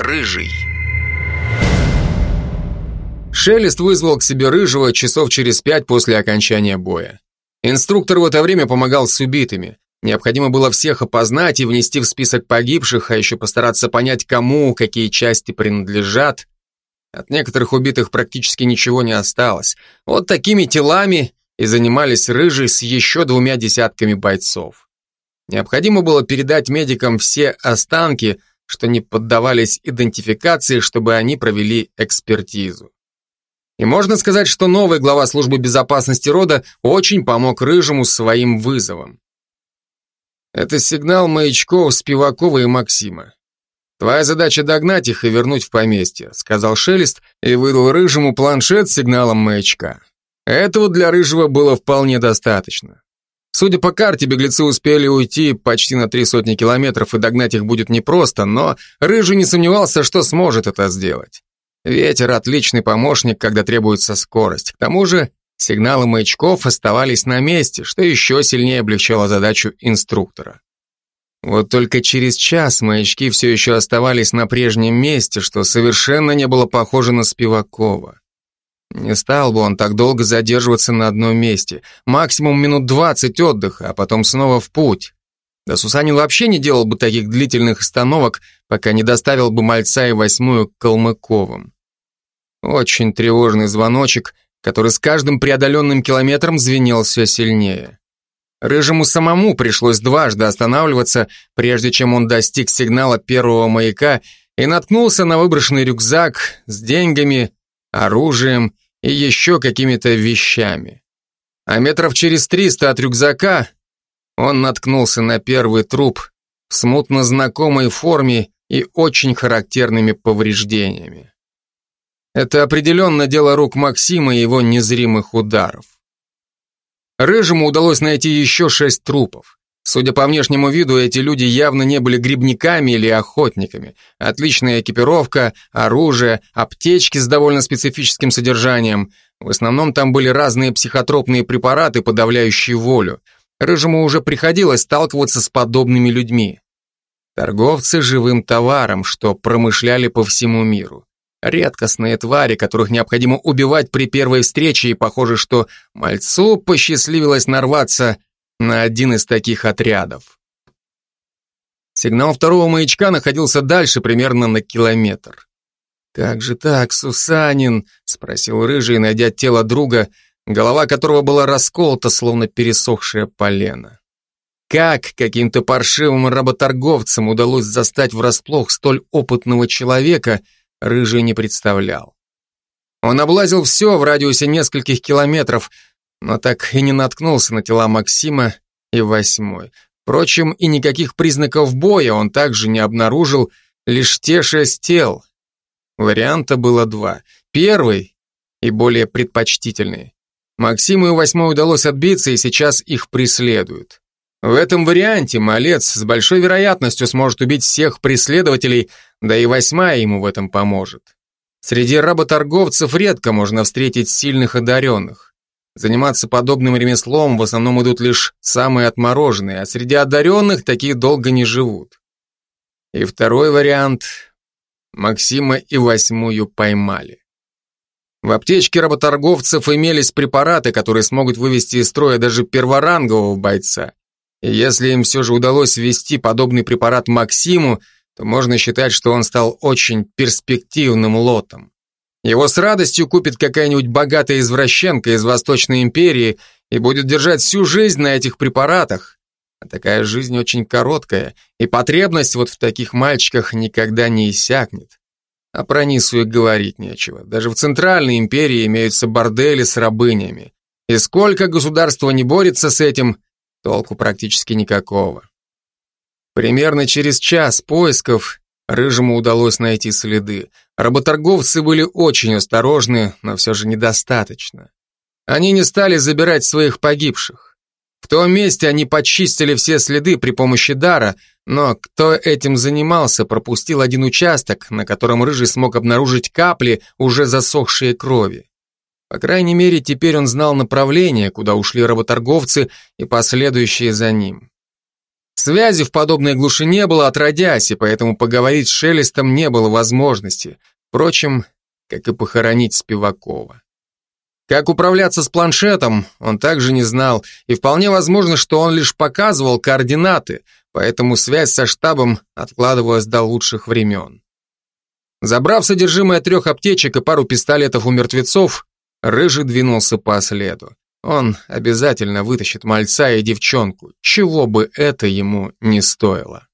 Рыжий. Шелест вызвал к себе Рыжего часов через пять после окончания боя. Инструктор в это время помогал с убитыми. Необходимо было всех опознать и внести в список погибших, а еще постараться понять, кому какие части принадлежат. От некоторых убитых практически ничего не осталось. Вот такими телами и занимались Рыжий с еще двумя десятками бойцов. Необходимо было передать медикам все останки, что не поддавались идентификации, чтобы они провели экспертизу. И можно сказать, что новый глава службы безопасности рода очень помог Рыжему своим вызовом. Это сигнал маячков Спивакова и Максима. Твоя задача догнать их и вернуть в поместье, сказал Шелест и выдал Рыжему планшет с сигналом маячка. Этого для Рыжего было вполне достаточно. Судя по карте, беглецы успели уйти почти на три сотни километров, и догнать их будет непросто, но Рыжий не сомневался, что сможет это сделать. Ветер – отличный помощник, когда требуется скорость. К тому же сигналы маячков оставались на месте, что еще сильнее облегчало задачу инструктора. Вот только через час маячки все еще оставались на прежнем месте, что совершенно не было похоже на Спивакова. Не стал бы он так долго задерживаться на одном месте. Максимум минут двадцать отдыха, а потом снова в путь. Да Сусанин вообще не делал бы таких длительных остановок, пока не доставил бы мальца и восьмую к Калмыковым. Очень тревожный звоночек, который с каждым преодоленным километром звенел все сильнее. Рыжему самому пришлось дважды останавливаться, прежде чем он достиг сигнала первого маяка и наткнулся на выброшенный рюкзак с деньгами, оружием и еще какими-то вещами. А метров через триста от рюкзака он наткнулся на первый труп в смутно знакомой форме и очень характерными повреждениями. Это определенно дело рук Максима и его незримых ударов. Рыжему удалось найти еще шесть трупов. Судя по внешнему виду, эти люди явно не были грибниками или охотниками. Отличная экипировка, оружие, аптечки с довольно специфическим содержанием. В основном там были разные психотропные препараты, подавляющие волю. Рыжему уже приходилось сталкиваться с подобными людьми. Торговцы живым товаром, что промышляли по всему миру. Редкостные твари, которых необходимо убивать при первой встрече, и похоже, что мальцу посчастливилось нарваться на один из таких отрядов. Сигнал второго маячка находился дальше, примерно на километр. «Как же так, Сусанин?» — спросил Рыжий, найдя тело друга, голова которого была расколота, словно пересохшее полено. Как каким-то паршивым работорговцам удалось застать врасплох столь опытного человека, Рыжий не представлял. Он облазил все в радиусе нескольких километров, но так и не наткнулся на тела Максима и Восьмой. Впрочем, и никаких признаков боя он также не обнаружил, лишь те шесть тел. Варианта было два. Первый и более предпочтительный. Максиму и Восьмой удалось отбиться, и сейчас их преследуют. В этом варианте малец с большой вероятностью сможет убить всех преследователей, да и Восьмая ему в этом поможет. Среди работорговцев редко можно встретить сильных одаренных. Заниматься подобным ремеслом в основном идут лишь самые отмороженные, а среди одаренных такие долго не живут. И второй вариант – Максима и восьмую поймали. В аптечке работорговцев имелись препараты, которые смогут вывести из строя даже перворангового бойца. И если им все же удалось ввести подобный препарат Максиму, то можно считать, что он стал очень перспективным лотом. Его с радостью купит какая-нибудь богатая извращенка из Восточной империи и будет держать всю жизнь на этих препаратах. А такая жизнь очень короткая, и потребность вот в таких мальчиках никогда не иссякнет. А про Нису и говорить нечего. Даже в Центральной империи имеются бордели с рабынями. И сколько государство не борется с этим, толку практически никакого. Примерно через час поисков Рыжему удалось найти следы. Работорговцы были очень осторожны, но все же недостаточно. Они не стали забирать своих погибших. В том месте они почистили все следы при помощи дара, но кто этим занимался, пропустил один участок, на котором Рыжий смог обнаружить капли, уже засохшие крови. По крайней мере, теперь он знал направление, куда ушли работорговцы и последующие за ним. Связи в подобной глуши не было отродясь, и поэтому поговорить с Шелестом не было возможности. Впрочем, как и похоронить Спивакова. Как управляться с планшетом, он также не знал, и вполне возможно, что он лишь показывал координаты, поэтому связь со штабом откладывалась до лучших времен. Забрав содержимое трех аптечек и пару пистолетов у мертвецов, Рыжий двинулся по следу. Он обязательно вытащит мальца и девчонку, чего бы это ему не стоило.